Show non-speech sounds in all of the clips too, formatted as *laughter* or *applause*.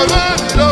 aso,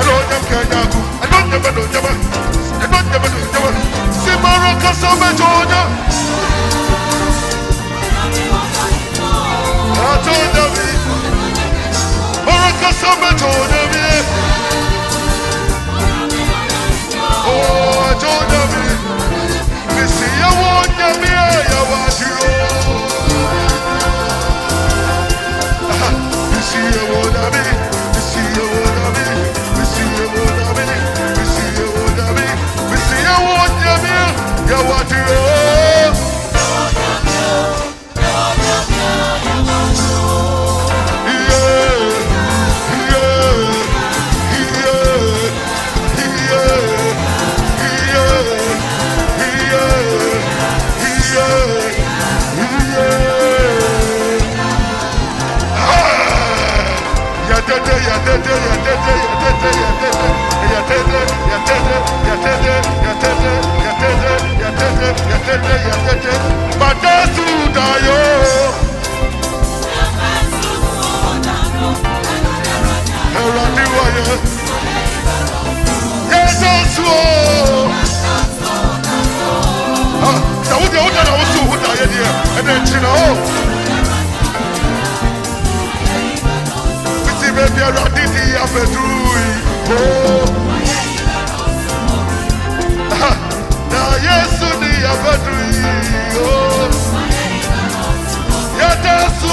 Elonyama, Kenyaku, Elonyama, Elonyama, Elonyama, Elonyama, see Baraka Sama Jonyamie. Atonyami, Baraka Sama Jonyamie. Oh, want you. We see you *laughs* Ah, o Ah, yesu oh. ni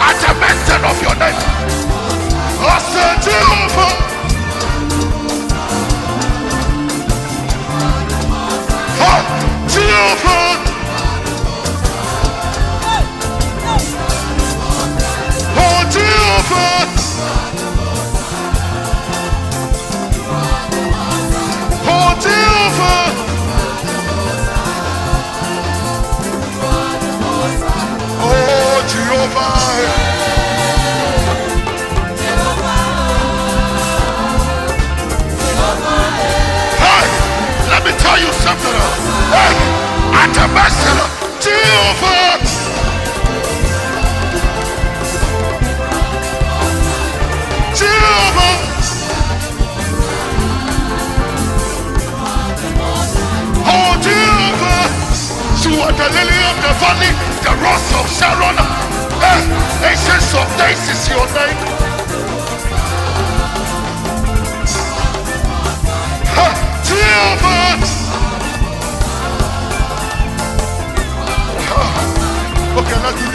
at the mention of your name. Oh, Jehovah. Oh. Tell you something. Hey, at the master, Jehovah. Jehovah. Oh, Jehovah. The lily of the valley, the rose of Sharon. Of days is your name. Jehovah. Let's do.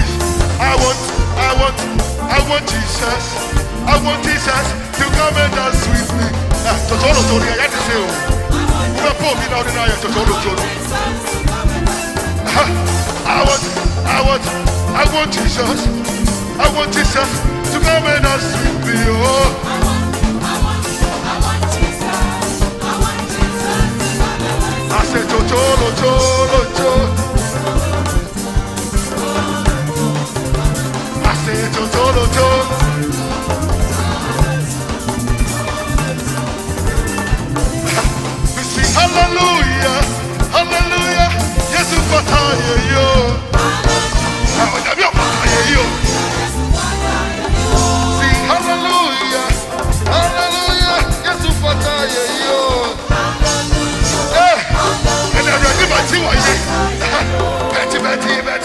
I want, I want, I want Jesus. I want Jesus to come and dance with me. Ah, Totoro Tori, I had to say, oh. You are poor, me now, then I am Totoro Tori. Ah, I want, I want, I want Jesus. I want Jesus to come and dance with me, oh. I said, Totoro, Totoro, Totoro. We sing hallelujah, hallelujah. Yo. Hallelujah, hallelujah. Yo. Betty, Betty, Betty,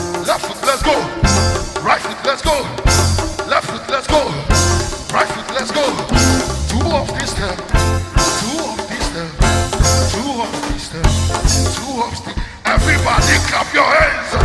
your hands.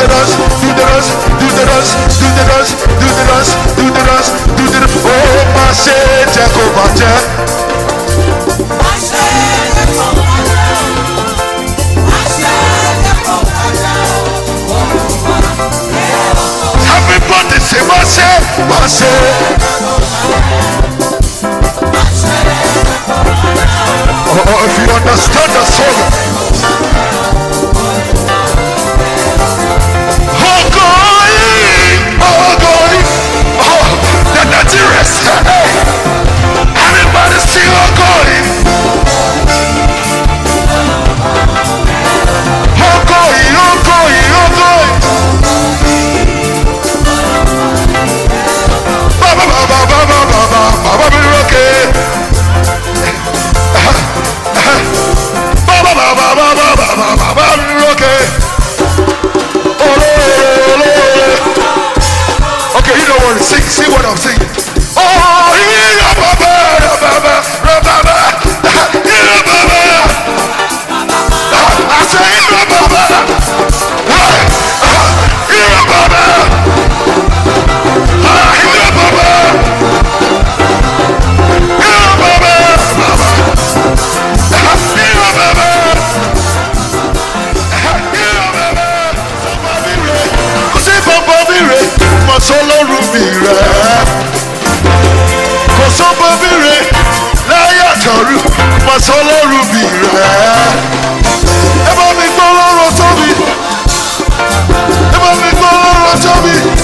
the dance, do the dance, do the dance, do the dance, do the dance, do the dance, do the dance. Oh, my shit, Jehovah, Everybody say, Mashe, Mashe. Oh, oh, if you understand the song. see what I'm saying. máa sọ lóru bì rẹ̀ mi gbọ́ lọ́rọ̀ tóbi mi gbọ́ lọ́rọ̀.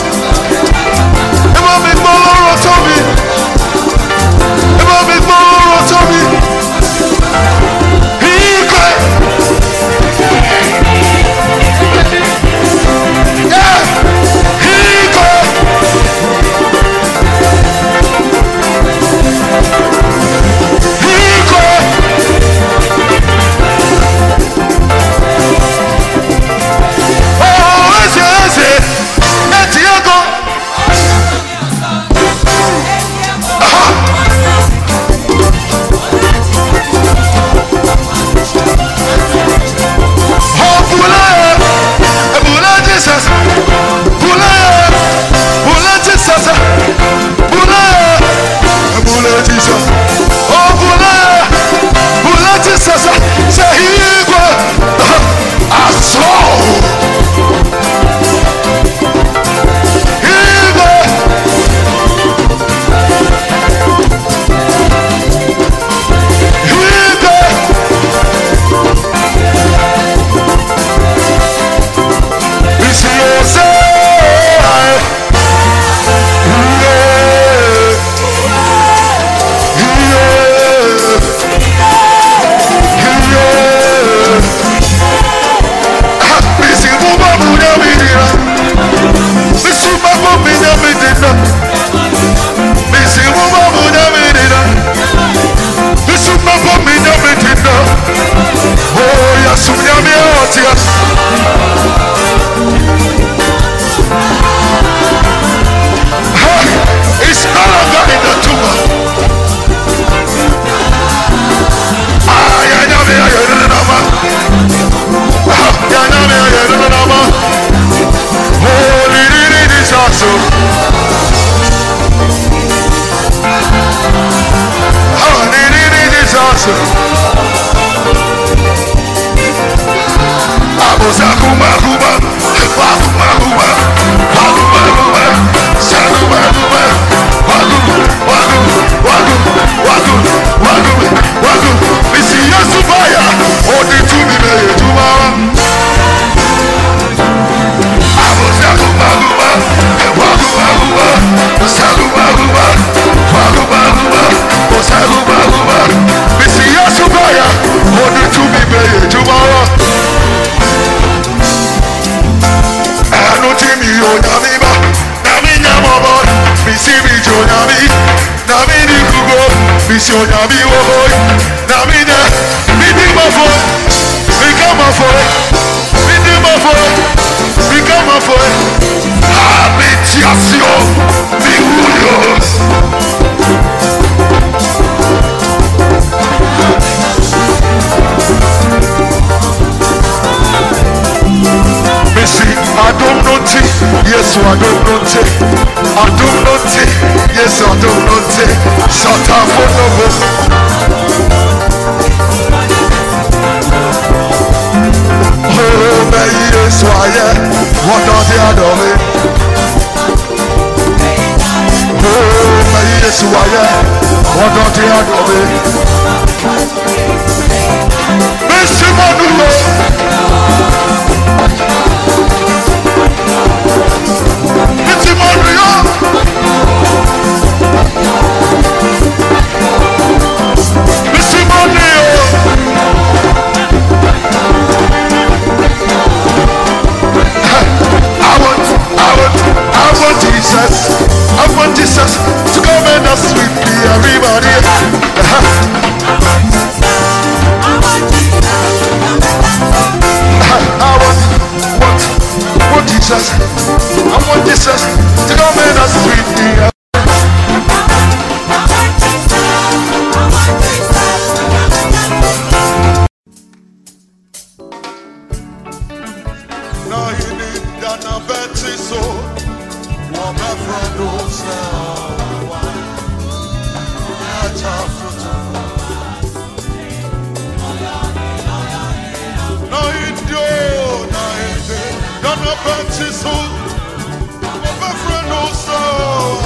Noini dana betiso Wame frodo se awa Echa futu Noindio se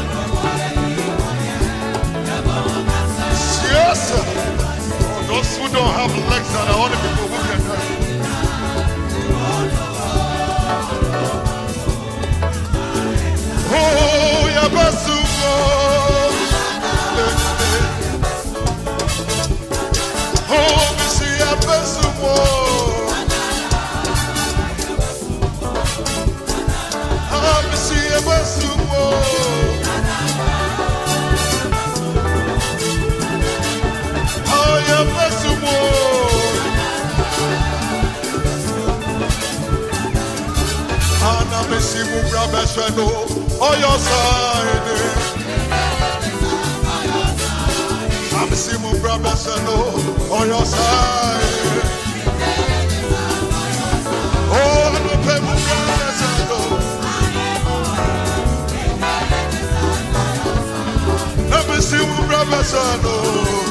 who don't have legs are the only people who can dance. Oh, Yabasu. Oh, oh Missy Yabasu. Oh. Ah, Ana mesimu brabe shenu oyo saini. I know on your oh. side. I'm a brabe shenu. Amesimu I know.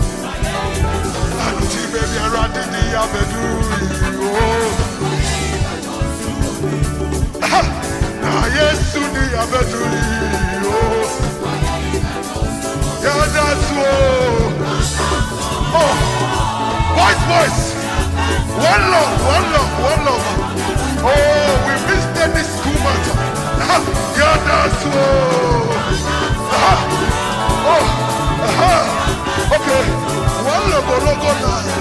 baby, I ran the day of the do. Now, yes, today I bet you. Yeah, that's oh. Oh, voice, voice. One love, one love, one love. Oh, we missed them this too much. Yeah, that's oh. Oh, uh-huh. Okay, one logo, logo line.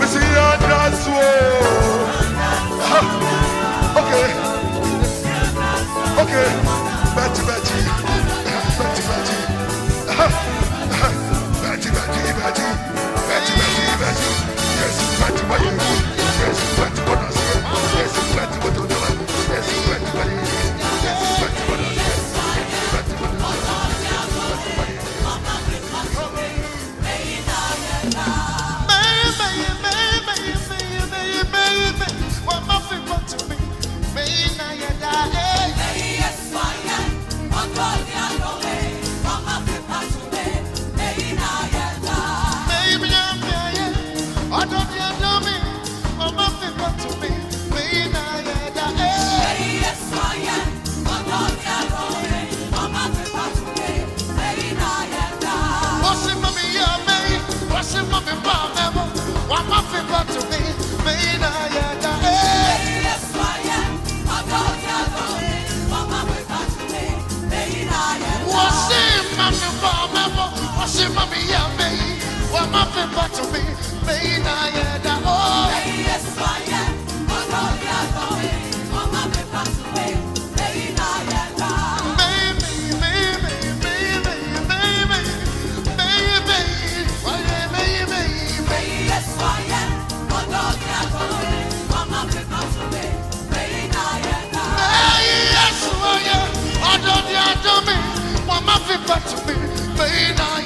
We you dance, whoa. Okay, okay, Betty, Betty, Betty, Betty. Betty, Betty, Betty, Betty, Betty, Betty. Yes, Betty, what you do. Yes, Betty, what I say. Yes, Betty, what you do. Yes, Betty, what you do. yeah, yeah. back to me, may I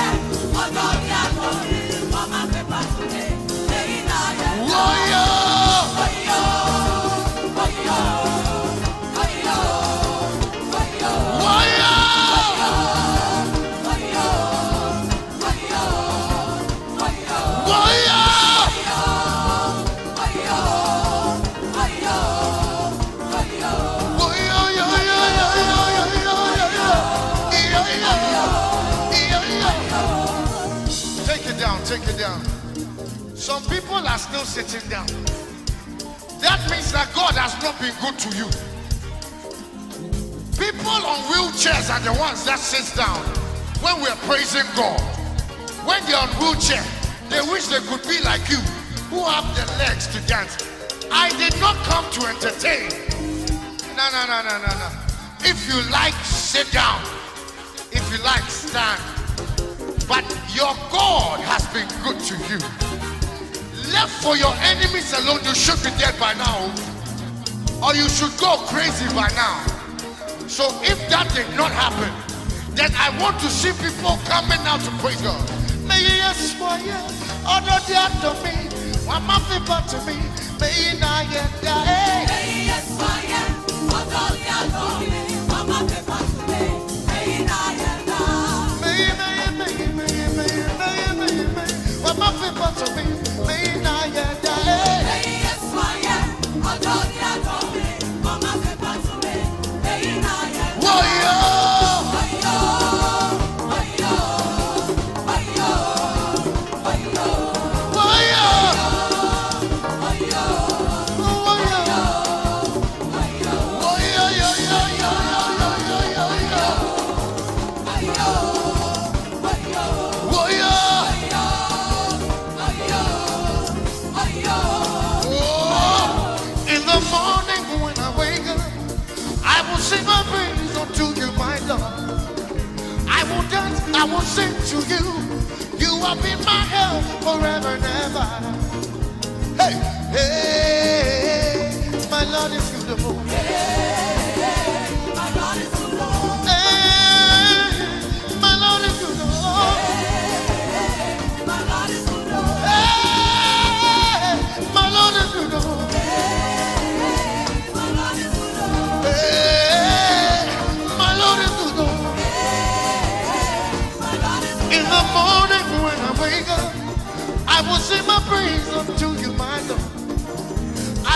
love. Some people are still sitting down. That means that God has not been good to you. People on wheelchairs are the ones that sit down when we're praising God. When they're on wheelchair, they wish they could be like you, who have the legs to dance. I did not come to entertain. No, no, no, no, no, no. If you like, sit down. If you like, stand. But your God has been good to you. Left for your enemies alone, you should be dead by now. Or you should go crazy by now. So if that did not happen, then I want to see people coming out to praise God. May you yes, for you. Order the to me. One my favor to me. May you not get that. May you, may you, may you, may you, may you, may you, may you, may you. One my favor to me. Forever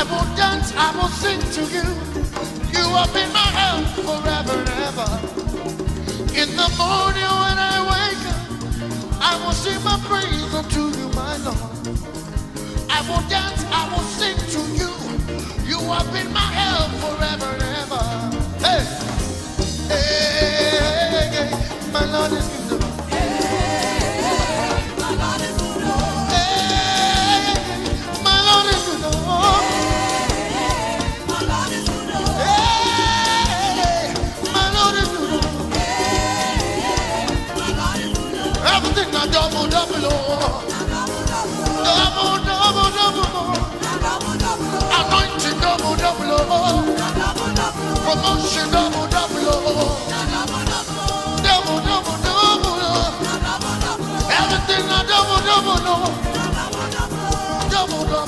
will dance, I will sing to you. You have been my help forever and ever. In the morning when I wake up, I will sing my praise unto you, my Lord. I will dance, I will sing to you. You have been my help forever and ever. Hey, hey, hey, hey. my Lord is double, double, double, double, double, everything double, double, double, double, double,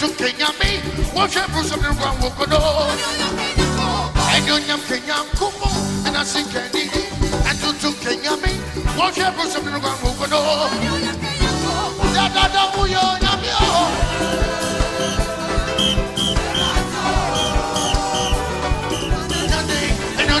Tu kenya mi. Wo she bu so mi gwa wo kodo. E yo nyame kenya kupo. E na si keni ni. E tu tu kenya mi. Wo she bu so mi gwa wo kodo. Da da da bu yo nyame o. Nyame, e yo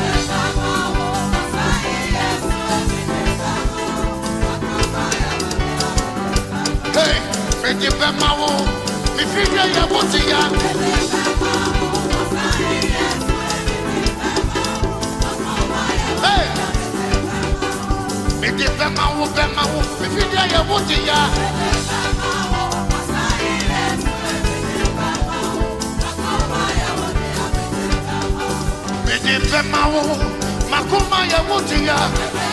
di be ma wo. Mi fi ye ye wo ti ya. Hey. Me di be ma wo, be ma wo. Mi fi ye ye wo ti ya. Me di be ma wo. Makuma ye wo ti ya.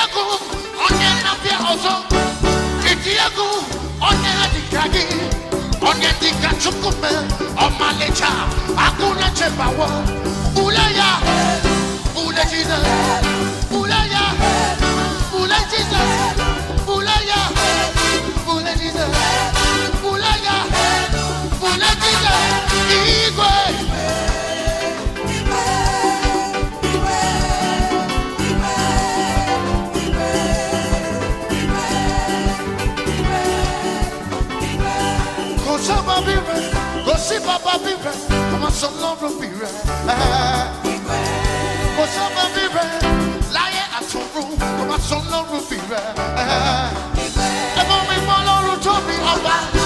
Etiago, onye na-abịa ọzọ. Etiago, onye dịka gị. Onye dịka Chukwume, ọmalịcha, akụ na chebawo. Bule ya, bule Chineke. Kò sí bàbá bí rẹ̀, ọmọ sọ lọ́rùn bí rẹ̀. Kò sábà bí rẹ̀, láyé àtúrú, ọmọ sọ lọ́rùn bí rẹ̀. Ẹ mọ mi mọ lọ́rùn tó mi ọba. Ẹ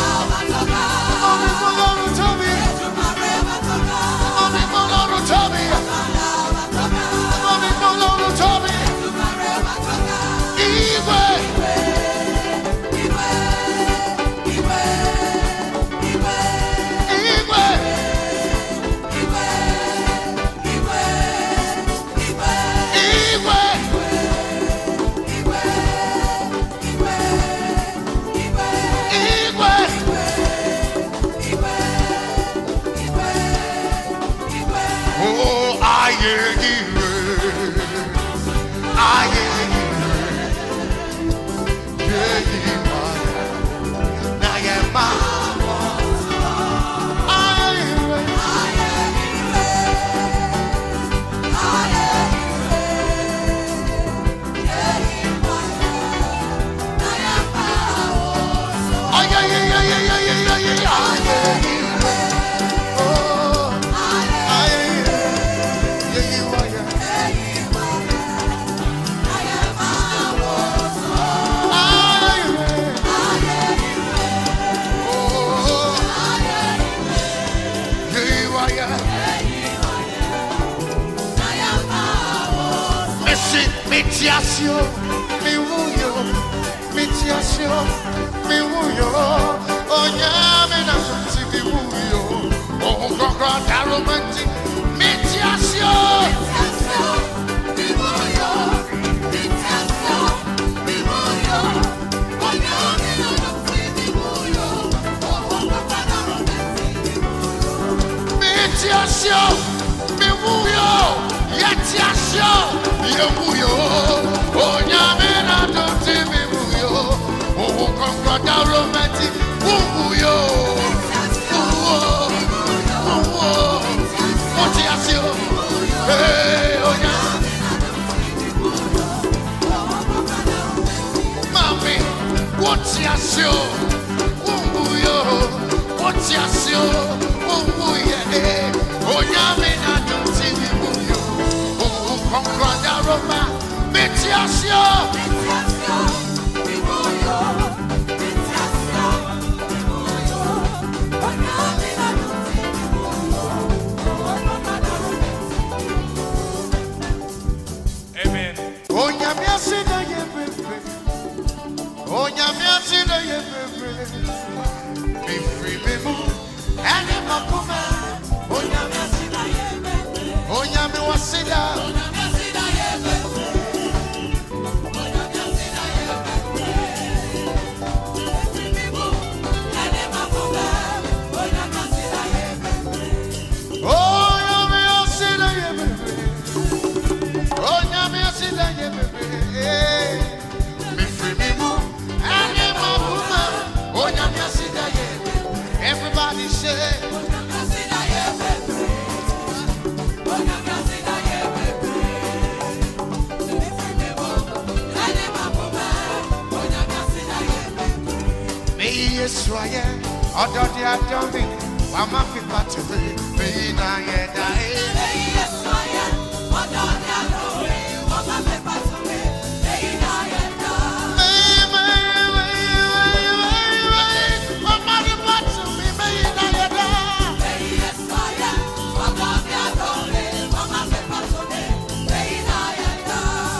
ọdọ di adọ mi wà má fi pàtó mi èyí náà yẹ dá yé. èyí yẹ sọ yẹ ọdọ di adọ mi wà má fi pàtó mi èyí náà yẹ dá.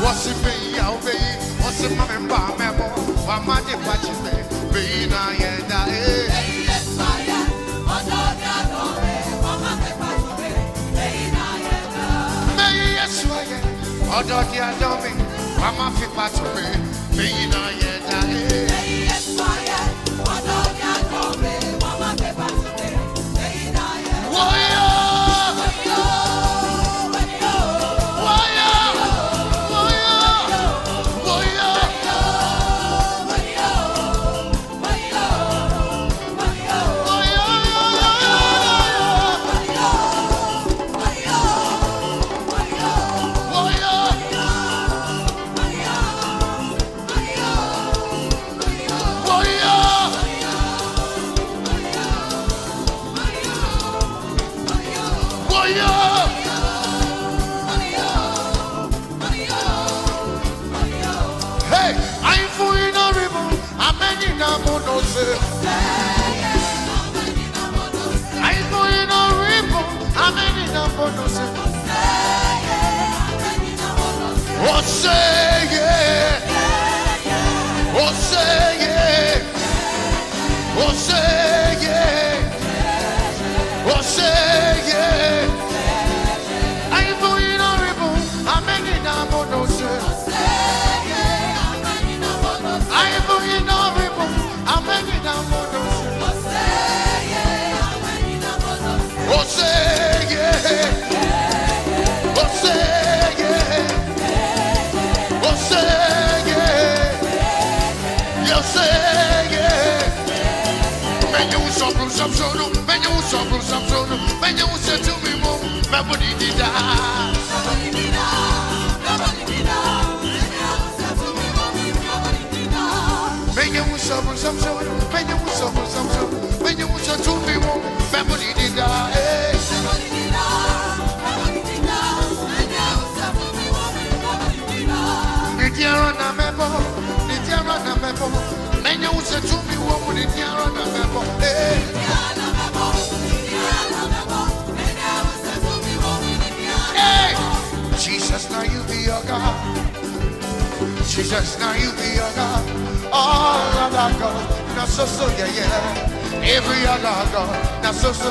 What's it be? I'll be. What's it, my man? Bam, bam, bam. Why, ọ̀dọ̀ di adọ́ mi wàá má fipá tó mi mi yìí náà yẹ dá ẹ́. So so yeah yeah. Every other God, now so so.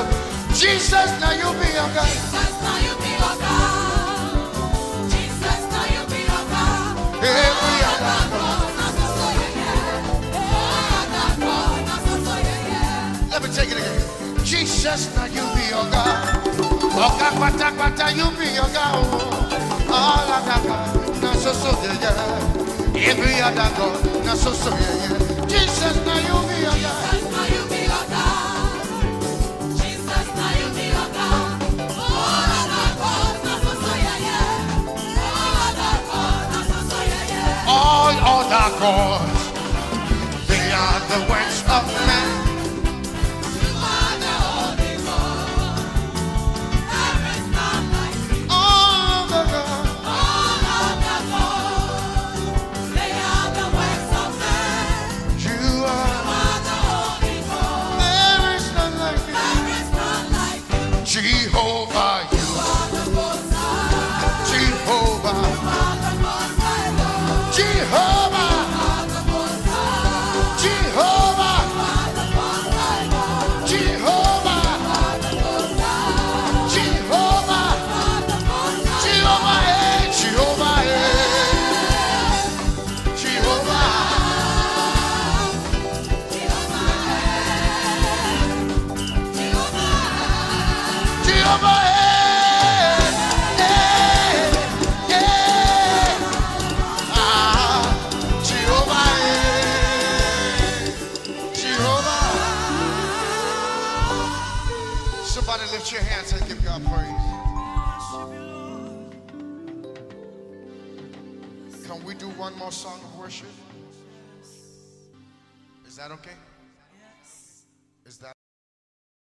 Jesus, now you be your God. Jesus, now you be your God. Jesus, now you be your God. Every ah, other God. Let me take it again. Jesus, now you be your God. Oka kwata kwata, you be your God. Oh, All other God, now so so yeah yeah. Every other God, now so so yeah yeah. Jesus, now you be your God. All other gods, they are the works of man.